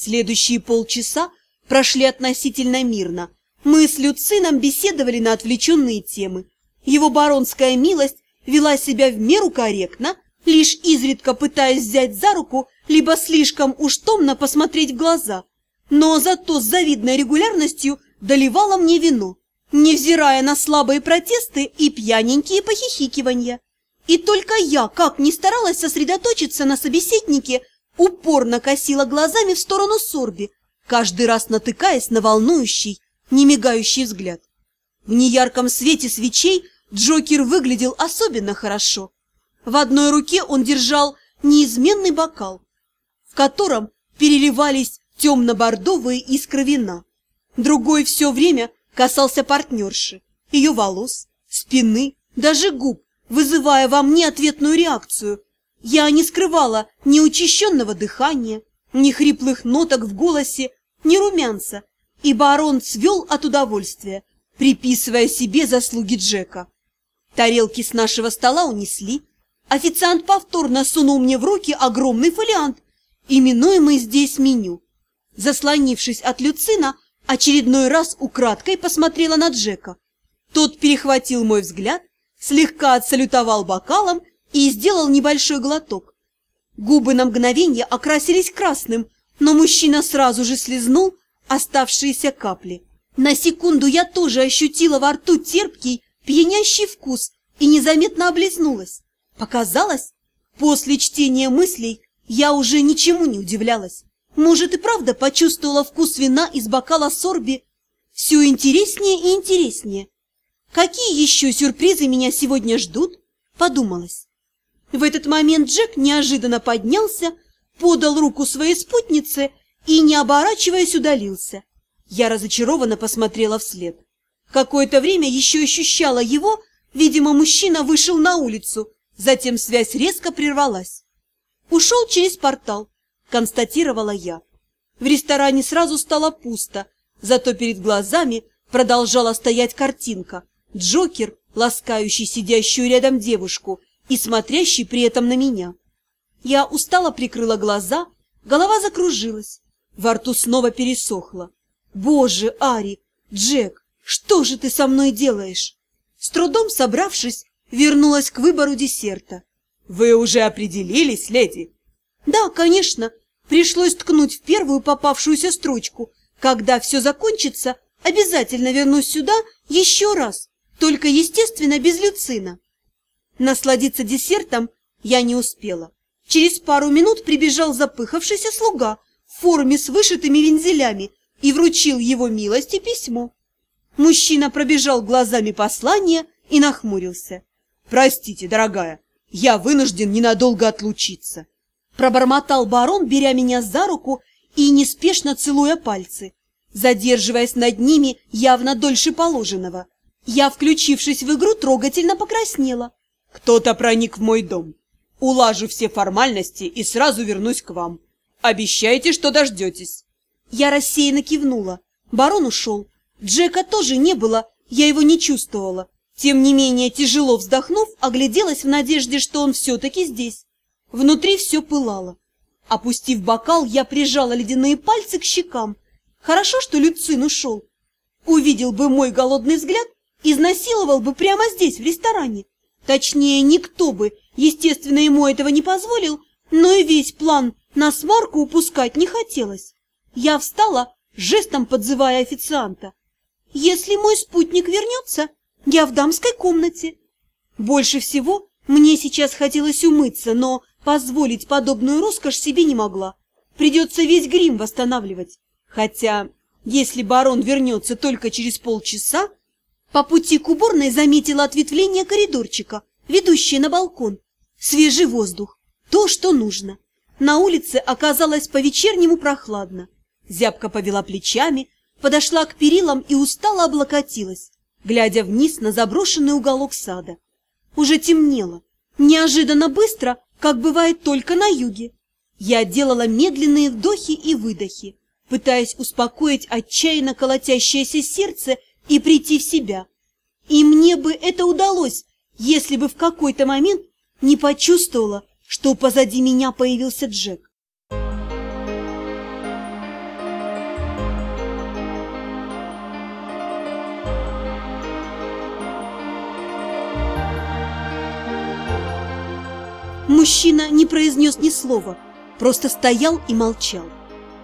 Следующие полчаса прошли относительно мирно. Мы с Люцином беседовали на отвлеченные темы. Его баронская милость вела себя в меру корректно, лишь изредка пытаясь взять за руку, либо слишком уж томно посмотреть в глаза. Но зато с завидной регулярностью доливала мне вино, невзирая на слабые протесты и пьяненькие похихикивания. И только я, как ни старалась сосредоточиться на собеседнике, упорно косила глазами в сторону Сорби, каждый раз натыкаясь на волнующий, немигающий взгляд. В неярком свете свечей Джокер выглядел особенно хорошо. В одной руке он держал неизменный бокал, в котором переливались темно-бордовые искры вина. Другой все время касался партнерши, ее волос, спины, даже губ, вызывая во мне ответную реакцию. Я не скрывала ни учащенного дыхания, ни хриплых ноток в голосе, ни румянца, и барон свел от удовольствия, приписывая себе заслуги Джека. Тарелки с нашего стола унесли. Официант повторно сунул мне в руки огромный фолиант, именуемый здесь меню. Заслонившись от Люцина, очередной раз украдкой посмотрела на Джека. Тот перехватил мой взгляд, слегка отсалютовал бокалом и сделал небольшой глоток. Губы на мгновение окрасились красным, но мужчина сразу же слезнул оставшиеся капли. На секунду я тоже ощутила во рту терпкий, пьянящий вкус и незаметно облизнулась. Показалось, после чтения мыслей я уже ничему не удивлялась. Может, и правда почувствовала вкус вина из бокала сорби. Все интереснее и интереснее. Какие еще сюрпризы меня сегодня ждут? Подумалось. В этот момент Джек неожиданно поднялся, подал руку своей спутнице и, не оборачиваясь, удалился. Я разочарованно посмотрела вслед. Какое-то время еще ощущала его, видимо, мужчина вышел на улицу, затем связь резко прервалась. Ушел через портал, констатировала я. В ресторане сразу стало пусто, зато перед глазами продолжала стоять картинка. Джокер, ласкающий сидящую рядом девушку и смотрящий при этом на меня. Я устало прикрыла глаза, голова закружилась, во рту снова пересохло. «Боже, Ари! Джек, что же ты со мной делаешь?» С трудом собравшись, вернулась к выбору десерта. «Вы уже определились, леди?» «Да, конечно. Пришлось ткнуть в первую попавшуюся строчку. Когда все закончится, обязательно вернусь сюда еще раз, только, естественно, без люцина». Насладиться десертом я не успела. Через пару минут прибежал запыхавшийся слуга в форме с вышитыми вензелями и вручил его милости письмо. Мужчина пробежал глазами послание и нахмурился. «Простите, дорогая, я вынужден ненадолго отлучиться». Пробормотал барон, беря меня за руку и неспешно целуя пальцы, задерживаясь над ними явно дольше положенного. Я, включившись в игру, трогательно покраснела. «Кто-то проник в мой дом. Улажу все формальности и сразу вернусь к вам. Обещайте, что дождетесь». Я рассеянно кивнула. Барон ушел. Джека тоже не было, я его не чувствовала. Тем не менее, тяжело вздохнув, огляделась в надежде, что он все-таки здесь. Внутри все пылало. Опустив бокал, я прижала ледяные пальцы к щекам. Хорошо, что Люцин ушел. Увидел бы мой голодный взгляд, изнасиловал бы прямо здесь, в ресторане. Точнее, никто бы, естественно, ему этого не позволил, но и весь план на сварку упускать не хотелось. Я встала, жестом подзывая официанта. «Если мой спутник вернется, я в дамской комнате». Больше всего мне сейчас хотелось умыться, но позволить подобную роскошь себе не могла. Придется весь грим восстанавливать. Хотя, если барон вернется только через полчаса, по пути к уборной заметила ответвление коридорчика, ведущее на балкон. Свежий воздух. То, что нужно. На улице оказалось по-вечернему прохладно. Зябка повела плечами, подошла к перилам и устало облокотилась, глядя вниз на заброшенный уголок сада. Уже темнело. Неожиданно быстро, как бывает только на юге. Я делала медленные вдохи и выдохи, пытаясь успокоить отчаянно колотящееся сердце и прийти в себя. И мне бы это удалось, если бы в какой-то момент не почувствовала, что позади меня появился Джек. Мужчина не произнес ни слова, просто стоял и молчал.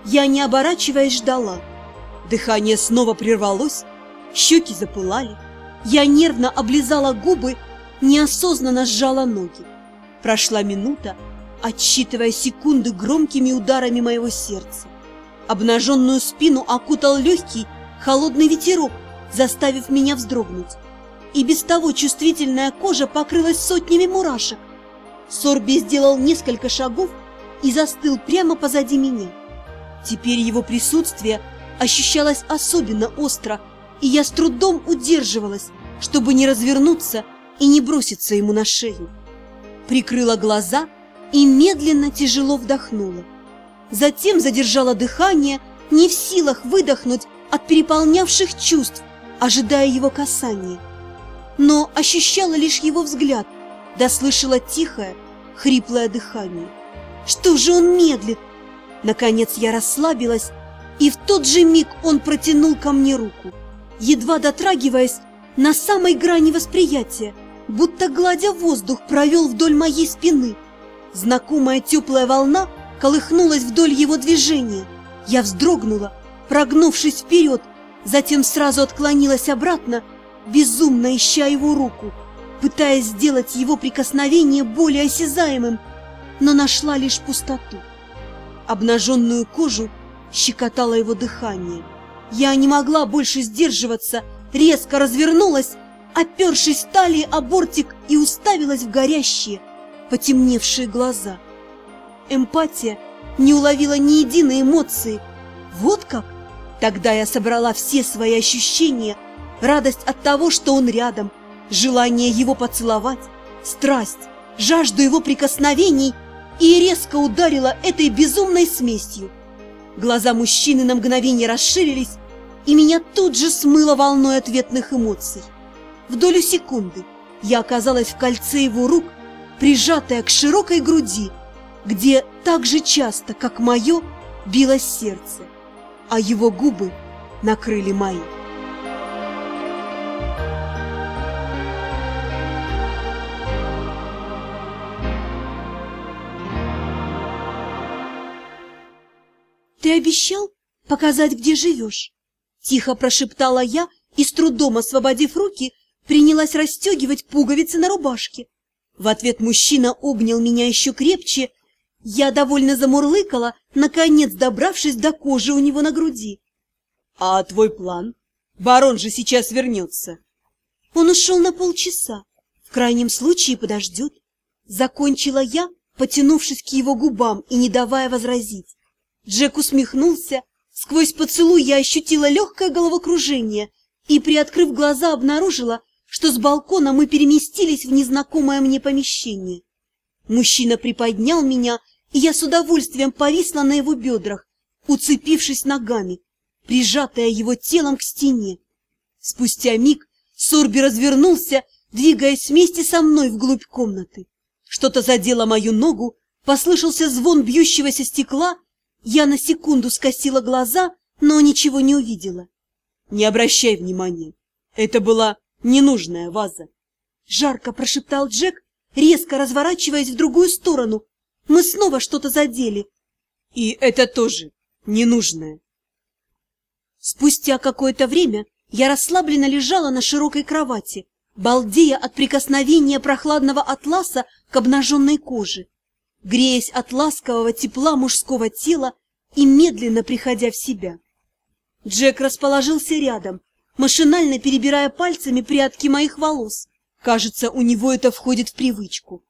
Я, не оборачиваясь, ждала. Дыхание снова прервалось, щеки запылали. Я нервно облизала губы, неосознанно сжала ноги. Прошла минута, отсчитывая секунды громкими ударами моего сердца. Обнаженную спину окутал легкий, холодный ветерок, заставив меня вздрогнуть. И без того чувствительная кожа покрылась сотнями мурашек. Сорби сделал несколько шагов и застыл прямо позади меня. Теперь его присутствие ощущалось особенно остро, и я с трудом удерживалась, чтобы не развернуться и не броситься ему на шею. Прикрыла глаза и медленно тяжело вдохнула. Затем задержала дыхание, не в силах выдохнуть от переполнявших чувств, ожидая его касания. Но ощущала лишь его взгляд, да слышала тихое, хриплое дыхание. Что же он медлит? Наконец я расслабилась, и в тот же миг он протянул ко мне руку, едва дотрагиваясь на самой грани восприятия, будто гладя воздух, провел вдоль моей спины. Знакомая теплая волна колыхнулась вдоль его движения. Я вздрогнула, прогнувшись вперед, затем сразу отклонилась обратно, безумно ища его руку, пытаясь сделать его прикосновение более осязаемым, но нашла лишь пустоту. Обнаженную кожу щекотало его дыхание. Я не могла больше сдерживаться, резко развернулась, опершись талией о бортик и уставилась в горящие, потемневшие глаза. Эмпатия не уловила ни единой эмоции. Вот как? Тогда я собрала все свои ощущения, радость от того, что он рядом, желание его поцеловать, страсть, жажду его прикосновений и резко ударила этой безумной смесью. Глаза мужчины на мгновение расширились, и меня тут же смыло волной ответных эмоций. В долю секунды я оказалась в кольце его рук, прижатая к широкой груди, где так же часто, как мое, билось сердце, а его губы накрыли мои. «Ты обещал показать, где живешь?» Тихо прошептала я и, с трудом освободив руки, принялась расстегивать пуговицы на рубашке. В ответ мужчина обнял меня еще крепче. Я довольно замурлыкала, наконец добравшись до кожи у него на груди. — А твой план? Барон же сейчас вернется. Он ушел на полчаса. В крайнем случае подождет. Закончила я, потянувшись к его губам и не давая возразить. Джек усмехнулся. Сквозь поцелуй я ощутила легкое головокружение и, приоткрыв глаза, обнаружила, что с балкона мы переместились в незнакомое мне помещение. Мужчина приподнял меня, и я с удовольствием повисла на его бедрах, уцепившись ногами, прижатая его телом к стене. Спустя миг Сорби развернулся, двигаясь вместе со мной вглубь комнаты. Что-то задело мою ногу, послышался звон бьющегося стекла, я на секунду скосила глаза, но ничего не увидела. Не обращай внимания. Это была ненужная ваза. Жарко прошептал Джек, резко разворачиваясь в другую сторону. Мы снова что-то задели. И это тоже ненужное. Спустя какое-то время я расслабленно лежала на широкой кровати, балдея от прикосновения прохладного атласа к обнаженной коже греясь от ласкового тепла мужского тела и медленно приходя в себя. Джек расположился рядом, машинально перебирая пальцами прядки моих волос. Кажется, у него это входит в привычку.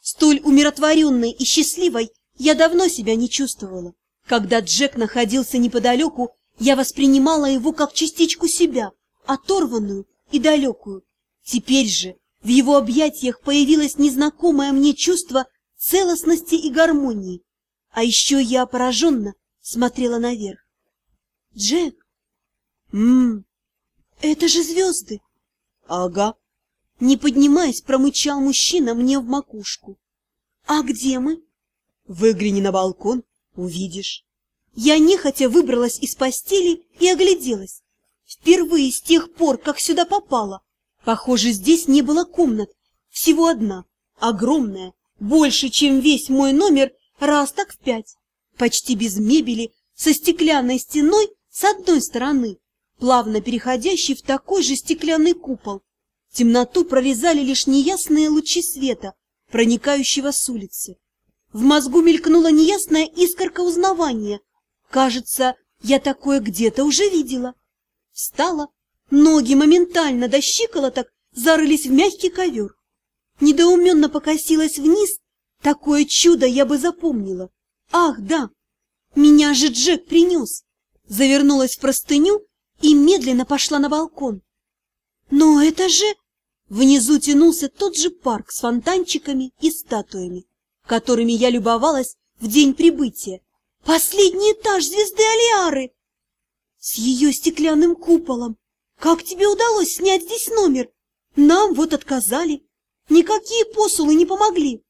Столь умиротворенной и счастливой я давно себя не чувствовала. Когда Джек находился неподалеку, я воспринимала его как частичку себя, оторванную и далекую. Теперь же в его объятиях появилось незнакомое мне чувство целостности и гармонии. А еще я пораженно смотрела наверх. Джек! Ммм, это же звезды! Ага. Не поднимаясь, промычал мужчина мне в макушку. А где мы? Выгляни на балкон, увидишь. Я нехотя выбралась из постели и огляделась. Впервые с тех пор, как сюда попала. Похоже, здесь не было комнат, всего одна, огромная, Больше, чем весь мой номер, раз так в пять. Почти без мебели, со стеклянной стеной с одной стороны, плавно переходящий в такой же стеклянный купол. Темноту прорезали лишь неясные лучи света, проникающего с улицы. В мозгу мелькнула неясная искорка узнавания. Кажется, я такое где-то уже видела. Встала, ноги моментально до щиколоток зарылись в мягкий ковер. Недоуменно покосилась вниз, такое чудо я бы запомнила. Ах, да, меня же Джек принес. Завернулась в простыню и медленно пошла на балкон. Но это же... Внизу тянулся тот же парк с фонтанчиками и статуями, которыми я любовалась в день прибытия. Последний этаж звезды Алиары! С ее стеклянным куполом. Как тебе удалось снять здесь номер? Нам вот отказали. Никакие посулы не помогли.